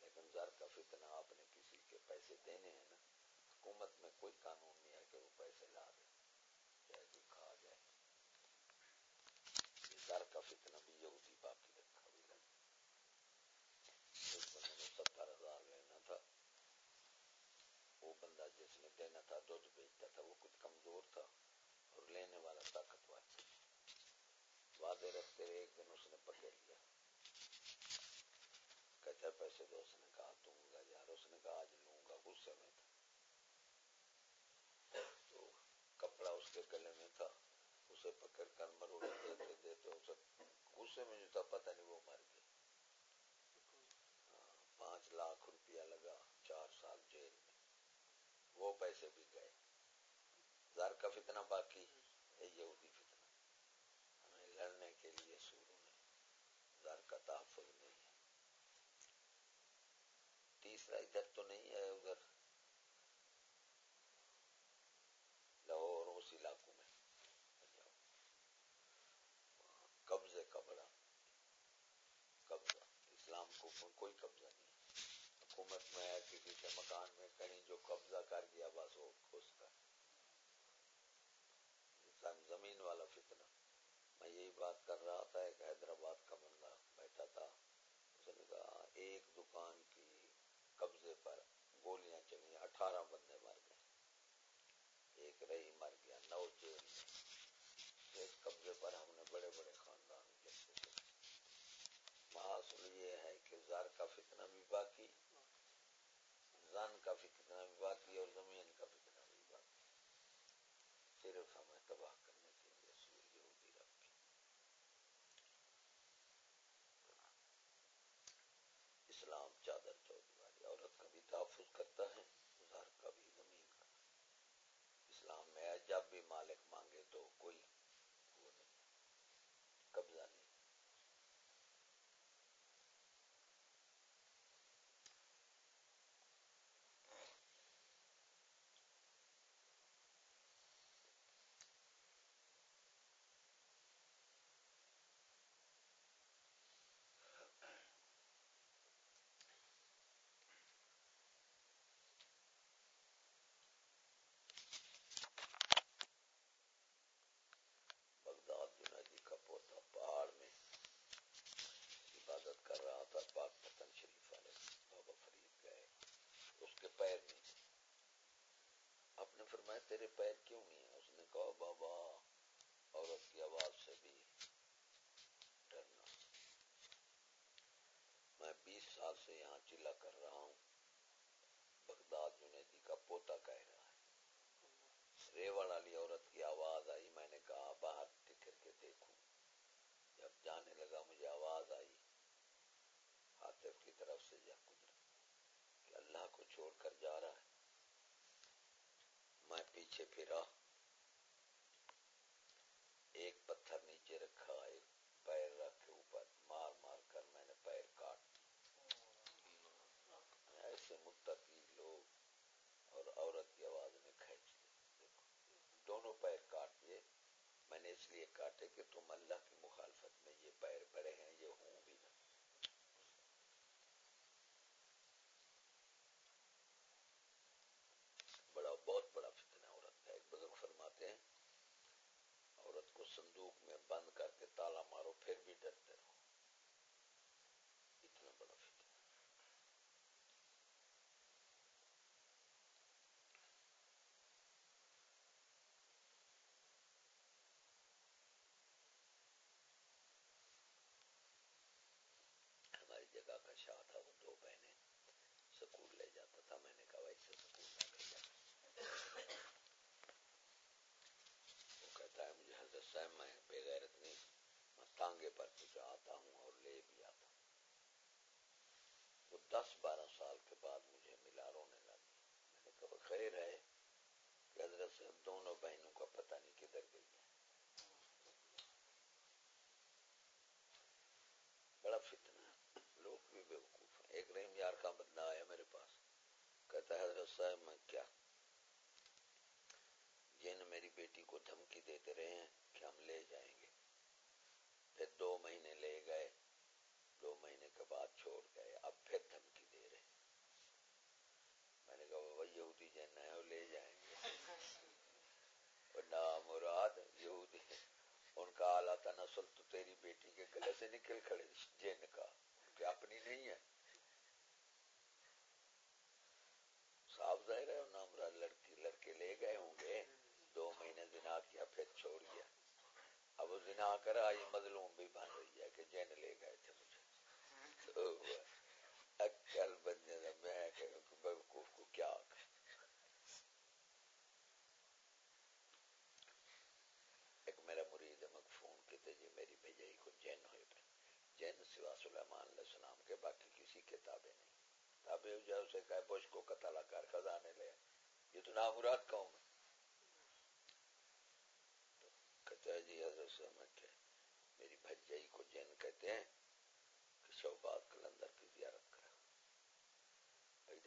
لیکن زر کا فتنہ آپ نے کسی کے پیسے دینے ہیں نا حکومت میں کوئی قانون نہیں ہے کہ وہ پیسے لا دے، چاہے کوئی کھا جائے۔ یہ زر کا فتنہ بھی یہودی باقی رکھا بھی لگا اس بندے نے ستر ہزار لینا تھا، وہ بندہ جس نے دینا تھا، دودھ بیچتا تھا، وہ کچھ کمزور تھا اور لینے والا طاقتور تھا۔ وعدے رکھتے ہوئے ایک دن اس نے پکڑ لیا۔ کہتا پیسے دو، اس نے کہا دوں گا یار، اس نے کہا، آج لوں گا، غصے میں تھا تو کپڑا اس کے گلے میں تھا اسے پکڑ کر مروڑ دیتے دیتے اسے۔ غصے میں جو تھا، پتہ نہیں وہ مر گیا۔ ہاں، پانچ لاکھ روپیہ لگا چار سال جیل میں۔ وہ پیسے بھی گئے۔ زار کا فتنہ باقی ہے۔ یہودی فتنہ۔ ہمیں لڑنے کے لیے سوروں نے زار کا تحفظ نہیں ہے۔ تیسرا ادھر تو نہیں ہے ادھر لاہور اس علاقوں میں قبضے کا بڑا قبضہ اسلام کو کوئی قبضہ نہیں۔ حکومت میں ہے، کسی کے مکان میں کہیں جو قبضہ کر گیا، بس وہ خوش کر زمین والا فتنہ۔ میں یہی بات کر رہا تھا، ایک حیدرآباد کا بندہ بیٹھا تھا۔ اس نے کہا، ایک دکان کی قبضے پر گولیاں چلی، اٹھارہ بندے مر گئے۔ ایک رہی مر گیا، نو جیل میں اس قبضے پر ہم نے بڑے بڑے خاندان جیسے محاصل یہ ہزار کا فکر بھی باقی زن کا فتنہ بھی باقی اور زمین کا فتنہ بھی باقی صرف ہمیں تباہ کرنے کے لیے سور یہودی رکھے اسلام چادر چودی والی عورت کا بھی تحفظ کرتا ہے زر کا بھی زمین کا اسلام میں جب بھی مالک مانگے تو کوئی وہ نہیں قبضہ نہیں تیرے پیر کیوں نہیں ہے اس نے کہا بابا عورت کی آواز سے بھی ڈرنا میں بیس سال سے یہاں چلا کر رہا ہوں بغداد جنیدی کا پوتا کہہ رہا ہے ریوڑ والی عورت کی آواز آئی میں نے کہا باہر ٹکر کے دیکھوں جب جانے لگا مجھے آواز آئی حاطف کی طرف سے جا گزرا کہ اللہ کو چھوڑ کر جا رہا ہے میں پیچھے پھرا ایک پتھر نیچے رکھا ایک پیر رکھ کے اوپر مار مار کر میں نے پیر کاٹ ایسے متقی لوگ اور عورت کی آواز میں کھینچ دیکھو دونوں پیر کاٹ دیے میں نے اس لیے کاٹے کہ تم اللہ کی مخالفت میں یہ پیر بڑے ہیں یہ ہوں بھی نہ صندوق میں بند کر کے تالا مارو پھر بھی ڈرتے رہو اتنا بڑا فکر ہماری جگہ کا شاہ تھا وہ دو بہنیں سکول لے جاتا تھا میں نے کہا ویسے سکول نہ لے جاتا کہتا ہے مجھے حضرت صاحب میں بغیرت نہیں میں تانگے پر کچھ آتا ہوں اور لے بھی آتا ہوں وہ دس بارہ سال کے بعد مجھے ملا رونے لگی میں نے کہا خیر ہے کہ حضرت صاحب دونوں بہنوں کا پتہ نہیں کدھر گئی ہے بڑا فتنہ لوگ بھی بیوقوف ہیں ایک رحم یار کا بے صاحب، میں کیا؟ جن میری بیٹی کو دھمکی دیتے رہے ہیں کہ ہم لے جائیں گے۔ پھر دو مہینے لے گئے، دو مہینے کے بعد چھوڑ گئے، اب پھر دھمکی دے رہے ہیں۔ میں نے کہا بابا یہودی جن ہے اور لے جائیں گے نام مراد یہودی ان کا آلہ تھا نسل تو تیری بیٹی کے گلے سے نکل کھڑے جن کا کہ اپنی نہیں ہے صاف ظاہر ہے نام لڑکی لڑکے لے گئے ہوں گے دو مہینے زنا کیا پھر چھوڑ گیا اب وہ زنا کرا یہ مظلوم بھی بن رہی ہے کہ جن لے گئے تھے مجھے اکل بندے میں بیوقوف کو کیا ایک میرا مرید مقفون کہتے جی میری بھیجائی کو جین ہوئے پہ جین سوا سلیمان علیہ السلام کے باقی کسی کے تابع نہیں تابع ہو جائے اسے کہے بوش کو قتل کر خزانے لے۔ یہ تو نامراد قوم ہے۔ تو کہتا ہے جی حضرت سے میں میری بھجائی کو جین کہتے ہیں کہ شوباد کلندر کی زیارت کرا۔ بھائی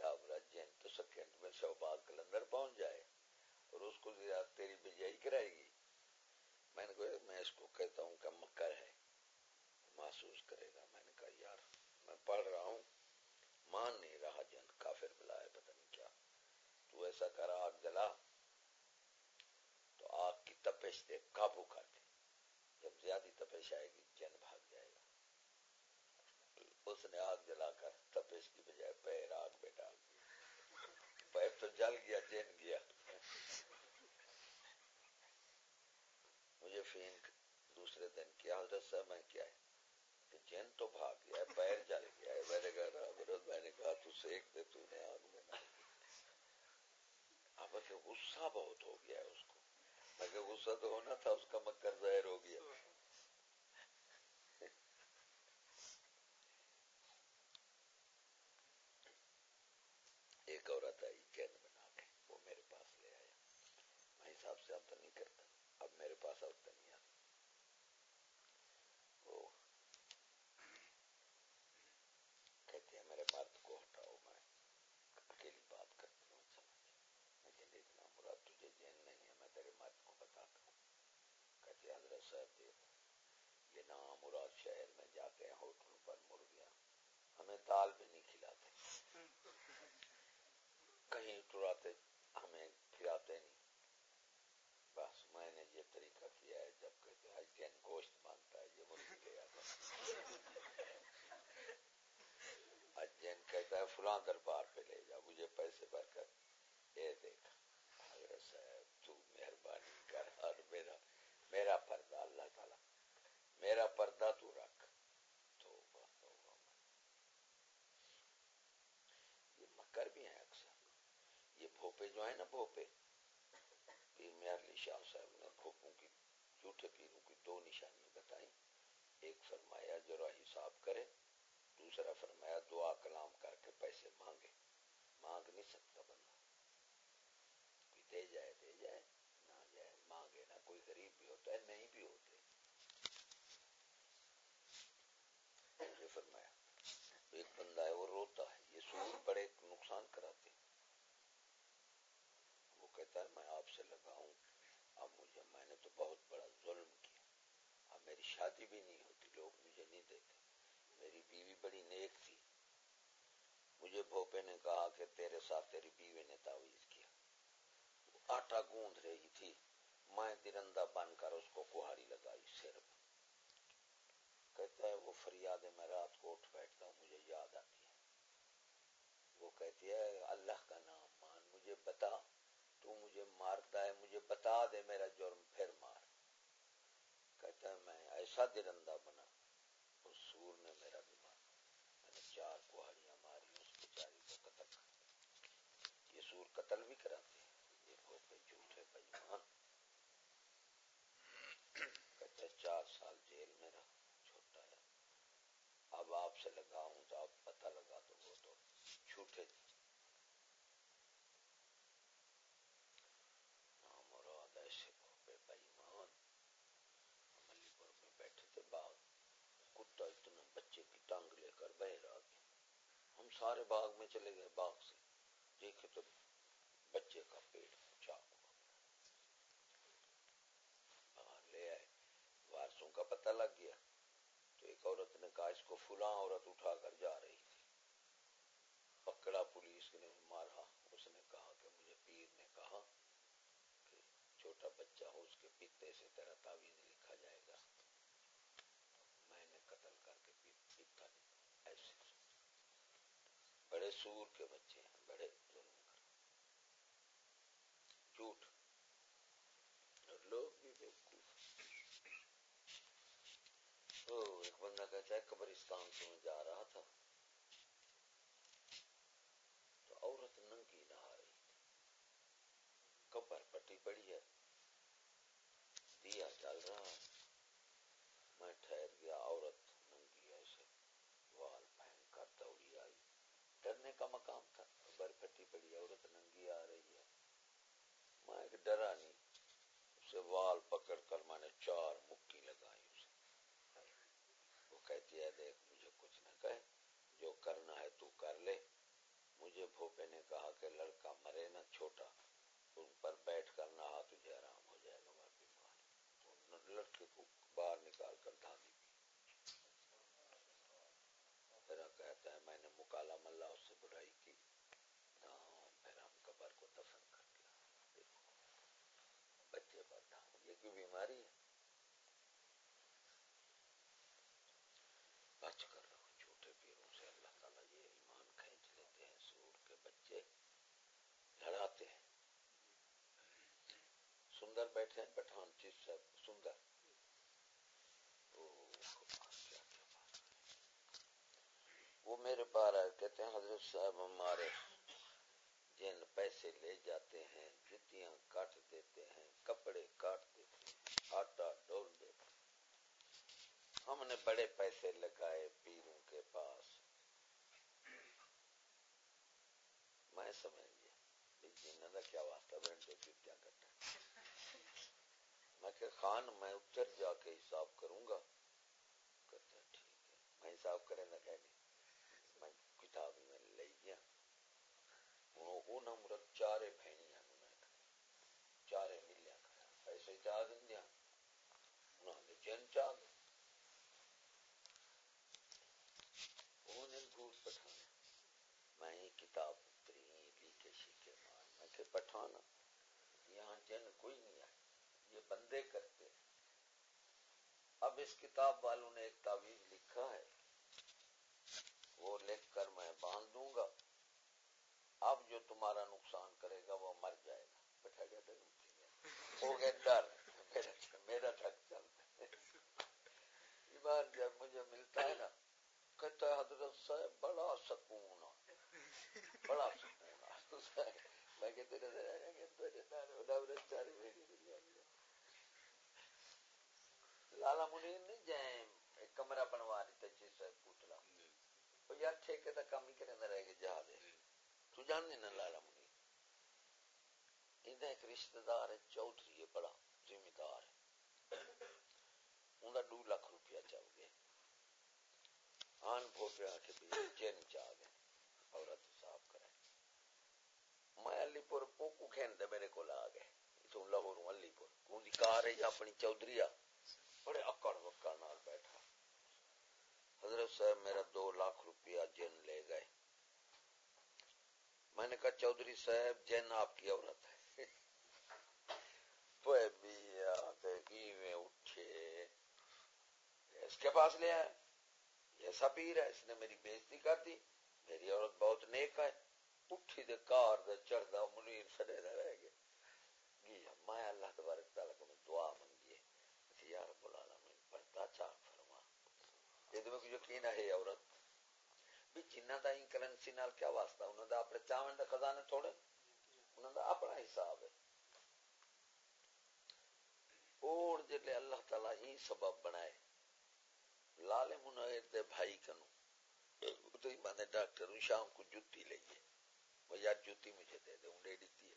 جین تو سیکنڈ میں شوباد کلندر پہنچ جائے اور اس کو زیارت تیری بھجائی کرائے گی۔ میں نے کہا، میں اس کو کہتا ہوں کہ مکر ہے، محسوس کرے گا۔ میں نے کہا، یار، میں پڑھ رہا ہوں مان نہیں رہا جن کافر بلا ہے پتہ نہیں کیا تو ایسا کر آگ جلا، تو آگ کی تپش دے قابو کر دے۔ جب زیادہ تپش آئے گی، جن بھاگ جائے گا۔ اس نے آگ جلا کر تپش کی بجائے پیر آگ پہ ڈال دیا پیر تو جل گیا، جن گیا۔ مجھے فین دوسرے دن کیا، حضرت صاحب میں کیا ہے؟ کہ جن تو بھاگ گیا ہے پیر جل گیا ہے۔ میں نے کہا میں نے کہا، تو سیک دے تو نے آگ میں بلکہ غصہ بہت ہو گیا ہے اس کو۔ بلکہ غصہ تو ہونا تھا، اس کا مکر ظاہر ہو گیا۔ ایک عورت آئی جن بنا کے، وہ میرے پاس لے آیا۔ میں حساب سے اب تو نہیں کرتا۔ اب میرے پاس آتا نہیں آتا وہ کہتے ہیں میرے مرد کو ہٹاؤ میں اکیلی بات کرتی ہوں سمجھ میں دیکھنا مراد تجھے جین نہیں ہے میں تیرے مرد کو بتاتا ہوں کہتے حضرت صاحب دیکھ یہ نام مراد شہر میں جاتے ہیں ہوٹلوں پر مرغیاں ہمیں دال بھی نہیں کھلاتے کہیں ٹراتے ہمیں کھلاتے نہیں بس میں نے یہ طریقہ کیا ہے جب کہتے ہیں جن گوشت مانگتا ہے یہ مرغی لے آتا جن کہتا ہے فلاں دربار پہ لے جا، مجھے پیسے بھر کر۔ یہ دیکھ، حضرت صاحب، تو مہربانی کر، اور میرا میرا پردہ اللہ تعالی، میرا پردہ تو رکھ۔ تو یہ مکر بھی ہیں اکثر۔ یہ بھوپے جو ہیں نا، بھوپے۔ پیر میار علی شاہ صاحب نے بھوپوں کی، جھوٹے پیروں کی دو نشانی بتائی ایک فرمایا ذرا حساب کرے دوسرا فرمایا، دعا کلام کر کے پیسے مانگے۔ مانگ نہیں سکتا بندہ۔ کوئی دے جائے دے جائے، نہ جائے، مانگے، نہ کوئی غریب بھی ہوتا ہے، نہیں بھی ہوتے۔ یہ فرمایا۔ تو ایک بندہ ہے، وہ روتا ہے، یہ سور بڑے نقصان کراتے ہیں۔ وہ کہتا ہے، میں آپ سے لگا ہوں اب مجھے، میں نے تو بہت بڑا ظلم کیا۔ اب میری شادی بھی نہیں ہوتی، لوگ مجھے نہیں دیتے میری بیوی بڑی نیک تھی۔ مجھے بھوپے نے کہا کہ تیرے ساتھ تیری بیوی نے تعویذ کیا۔ آٹا گوند رہی تھی۔ میں درندہ بن کر اس کو کہاڑی لگائی سر کہتا ہے، وہ فریاد میں رات کو اٹھ بیٹھتا ہوں، مجھے یاد آتی ہے وہ کہتی ہے، اللہ کا نام مان، مجھے بتا۔ تو مجھے مارتا ہے، مجھے بتا دے میرا جرم، پھر مار۔ کہتا ہے، میں ایسا درندہ بنا اس سور نے میرا دماغ میں نے چار کہاڑیاں ماری اس بیچاری کو قتل کر یہ سور قتل بھی کراتے ہیں۔ یہ بھوپے جھوٹے بےمان کہتا چار سال جیل میں رہا چھوٹا ہے۔ اب آپ سے لگاؤں تو آپ پتہ لگا تو وہ تو جھوٹے تھے۔ ہاں، ایسے بھوپے بےمان ملی پور میں بیٹھے تھے باغ کتا اتنا بچے کی ٹانگ لے کر بہر آ سارے باغ میں چلے گئے، باغ سے دیکھے تو بچے کا پیٹ چاک ہوا۔ ہاں، لے آئے۔ وارسوں کا پتہ لگ گیا تو ایک عورت نے کہا، اس کو فلاں عورت اٹھا کر جا رہی تھی۔ پکڑا پولیس نے، مارا۔ اس نے کہا کہ مجھے پیر نے کہا کہ چھوٹا بچہ ہو، اس کے پیتے سے تیرا تعویذ بڑے سور کے بچے ہیں، بڑے ظلم کر جھوٹ۔ اور لوگ بھی بیوقوف ایک بندہ کہتا ہے، قبرستان سے میں جا رہا تھا۔ تو عورت ننگی نہ آ رہی تھی۔ کپر پٹی پڑی ہے۔ دیا چل رہا ہے میں ٹھہر گیا عورت ننگی ایسے وال پہن کر دوڑی آئی ڈرنے کا مقام تھا بر پٹی پڑی عورت ننگی آ رہی ہے میں ایک ڈرا نہیں اسے وال پکڑ کر میں نے چار مکی لگائی اسے وہ کہتی ہے دیکھ مجھے کچھ نہ کہے جو کرنا ہے تو کر لے مجھے بھوپے نے کہا کہ لڑکا مرے نہ چھوٹا ان پر بیٹھ کر نہ تجھے آرام ہو جائے گا بیمار لڑکے کو باہر نکال کر دھاندی پھر کہتا ہے میں نے مکالا ملا اس سے برائی کی پھر ہم قبر کو دفن کر دیا بچے پر یہ کیوں بیماری ہے بچ کر رہو چھوٹے پیروں سے اللہ تعالیٰ یہ ایمان کھینچ لیتے ہیں سور کے بچے لڑاتے ہیں سندر بیٹھے ہیں، پٹھان چیز سے سندر۔ وہ میرے پار آئے، کہتے ہیں، حضرت صاحب ہمارے جن پیسے لے جاتے ہیں، جتیاں کاٹ دیتے ہیں، کپڑے کاٹ دیتے ہیں، آٹا ڈول دیتے ہیں۔ ہم نے بڑے پیسے لگائے پیروں کے پاس۔ میں سمجھ گیا۔ جنہوں کا کیا واسطہ بہن جو میں کہ خان، میں اتر جا کے حساب کروں گا۔ کہتے ہیں ٹھیک ہے۔ میں حساب کریں نہ کہنے۔ میں کتاب میں لے گیا۔ انہوں ہوں مرت چارے بہنیاں چارے ملیا پیسے چاہ دیا جن چاہ گئے بھوت پٹھانا۔ میں ہی کتاب اتری لیکے شیکے مار۔ میں کہ پٹھانا۔ یہاں جن کوئی نہیں۔ بندے کرتے ہیں اب اس کتاب والوں نے ایک تعویذ لکھا ہے وہ لکھ کر میں باندھ دوں گا اب جو تمہارا نقصان کرے گا وہ مر جائے گا بیٹھا گیا ہو گیا ڈر میرا تھک چلتا بار جب مجھے ملتا ہے نا کہتا ہے حضرت صاحب بڑا سکون بڑا سکون میں کہ تیرے لالا منیر نہیں جائیں کمرہ بنوا دیتا چیز صاحب پوتلا یار ٹھیکے کا کام ہی کرنے رہ گئے جہاز تو جاننے نہ لالا منیر منی ایک رشتہ دار ہے چودھری ہے بڑا ذمہ دار ہے ان ڈو لاکھ روپیہ چل گئے آن بھوٹے آ کے جن چاہ گئے عورت صاف کرے میں علی پور پوکو کھین دے میرے کو آ گئے تو لاہور علی پور کون دی کار ہے اپنی چودھری بڑے اکڑ وکڑ نال بیٹھا۔ حضرت صاحب میرا دو لاکھ روپیہ جن لے گئے۔ میں نے کہا، چودھری صاحب، جن آپ کی عورت ہے۔ اٹھے۔ اس کے پاس لے آئے۔ ایسا پیر ہے، اس نے میری بےزتی کر دی۔ میری عورت بہت نیک ہے۔ اٹھی دے کار دے چڑھ دا منیر سڑے دا رہ گئے۔ گیا، میں اللہ تبارک تعالیٰ کو دعا منگی یقین ہے عورت، بھی جنہ دا کرنسی نال کیا واسطہ انہوں دا اپنے چاون دے خزانے تھوڑے انہوں دا اپنا حساب ہے۔ اور جلے اللہ تعالی ہی سبب بنائے لال منیر دے بھائی کنو تو ہی باندھے ڈاکٹر شام کو جتی لئیے وہ یار جتی مجھے دے دے دیتی ہے۔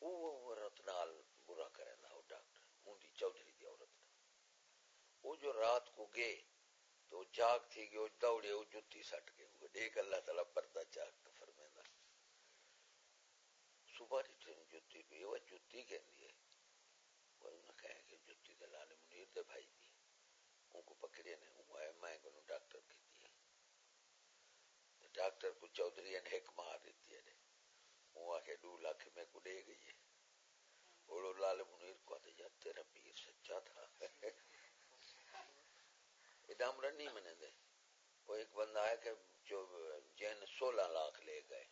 وہ عورت نال برا کرے نا، وہ ڈاکٹر ان دی چودھری۔ وہ جو رات کو گئے تو جاگ تھی گئے دوڑے، وہ جتی سٹ کے ہوئے۔ دیکھ اللہ تعالیٰ پردہ جاگ کے فرمینا صبح کی ٹرین جتی پی وہ جتی کہندی ہے۔ وہ انہوں نے کہا کہ جتی دے لانے منیر دے بھائی دی۔ ان کو پکڑے نے وہ کو آئے میں کو ڈاکٹر کی دی ڈاکٹر کو چودھری ان حکمہ مار دیتی ہے۔ وہ آکے، دو لاکھ میں کو لے گئی ہے۔ اور لال منیر کو آتے تیرا پیر سچا تھا۔ ادامرن نہیں منے دے۔ وہ ایک بندہ ہے کہ جو جن سولہ لاکھ لے گئے۔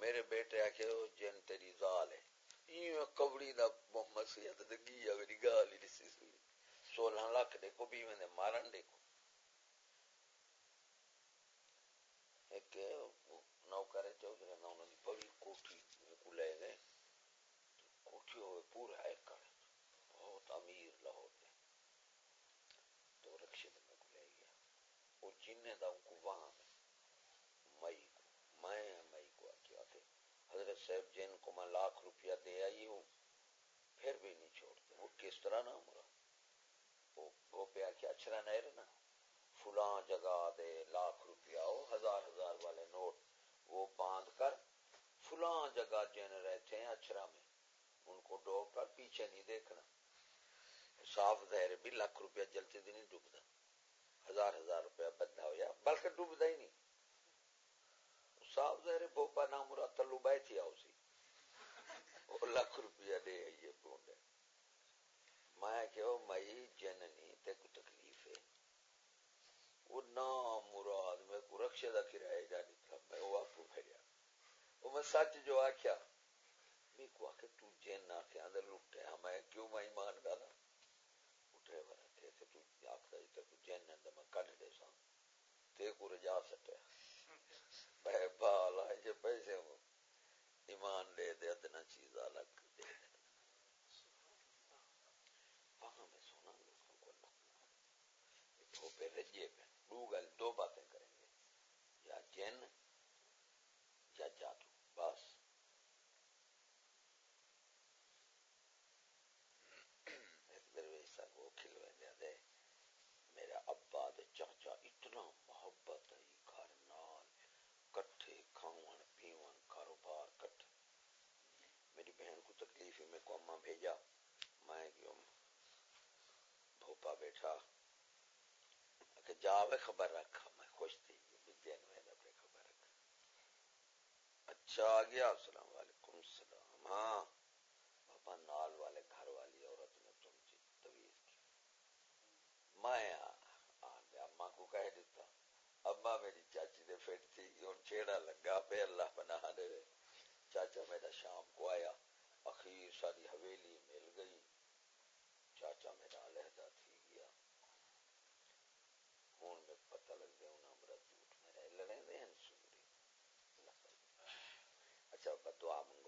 میرے بیٹے آکھے وہ جن تیری زال ہے۔ یہ کبڑی دا محمد سید دگی اگری گال ہی نسی سوئی سولہ لاکھ دیکھو، بھی میں مارن دیکھو۔ ایک نوکر ہے چودھری نہ انہوں نے بڑی کوٹھی کو لے گئے کوٹھی ہوئے پورا ایکڑ بہت امیر لاہور دے تو رکشے میں کو لے گیا وہ دا ان کو وہاں میں۔ مئی کو میں مئی کو آکے آتے۔ حضرت صاحب جن کو میں لاکھ روپیہ دے آئی ہوں، پھر بھی نہیں چھوڑتے۔ وہ کس طرح نہ مرا۔ وہ پہ آکے، اچھرا نہیں رہنا فلاں جگہ دے لاکھ روپیہ ہو ہزار ہزار والے نوٹ۔ وہ باندھ کر فلاں جگہ جن رہتے ہیں اچھرا میں، ان کو ڈوب کر پیچھے نہیں دیکھنا۔ صاف ظاہر بھی لاکھ روپیہ جلتے دن نہیں ڈوبتا۔ ہزار ہزار روپیہ بدھا ہو یا، بلکہ ڈوبتا ہی نہیں۔ صاف ظاہر بوپا نام مرا تلو بائے تھی آؤسی وہ لاکھ روپیہ دے یہ بونڈے۔ میں کہ مئی جننی تے کو تکلیف ہے۔ وہ نام مراد میں کو رکشے دا کرایہ جا نکلا، میں وہ آپ کو بھیجا۔ وہ میں سچ جو آکھیا میں کو آکھے تو جن نہ کے اندر لٹے ہاں میں کیوں میں ایمان ڈالا وہ ڈرائیور آکھے کہ تو آکھدا جی تو جن نے میں کڈ دے سا تے کو رجا سٹیا میں بالا یہ پیسے ہوں ایمان دے دے ادنا چیز الگ دے دے وہاں میں سونا لوگوں کو نہ وہ پہ رجے پہ آوے خبر رکھا میں خوش تھی بیبی انوید اپنے خبر رکھا اچھا آ گیا۔ السلام علیکم السلام ہاں بابا نال والے گھر والی عورت نے تم کی تویز کی۔ میں اما کو کہہ دیتا اما میری چاچی دے فٹ تھی ہوں چیڑا لگا پہ اللہ بنا دے۔ چاچا میرا شام کو آیا، اخیر ساری حویلی دعا منگا